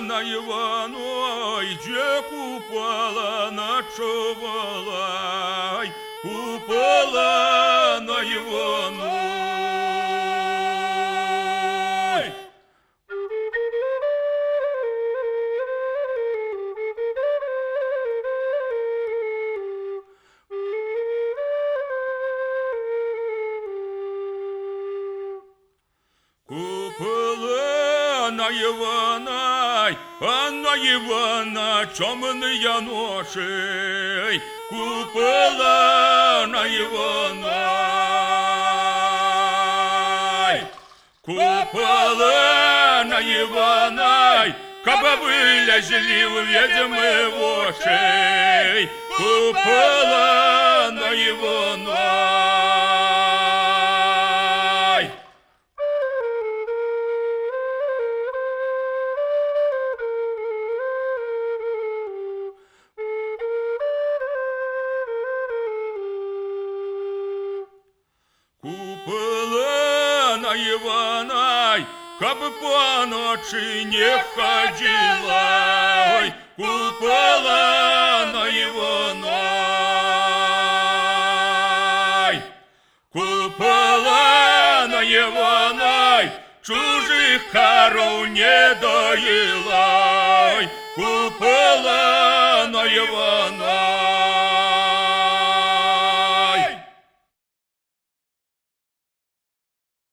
на Івано, й де купала ночувала, купала на Івано. Купила на Івана, й, а на Івана чомний я ношей. Купила на Івана. Купила на Івана, каба вилязли в відьми в очей. Купила на Івана. Купила на Івана, каб по ночі не ходила, ой, купила на Івана. й, Івана, чужих коров не доїла, й, купила на Івана.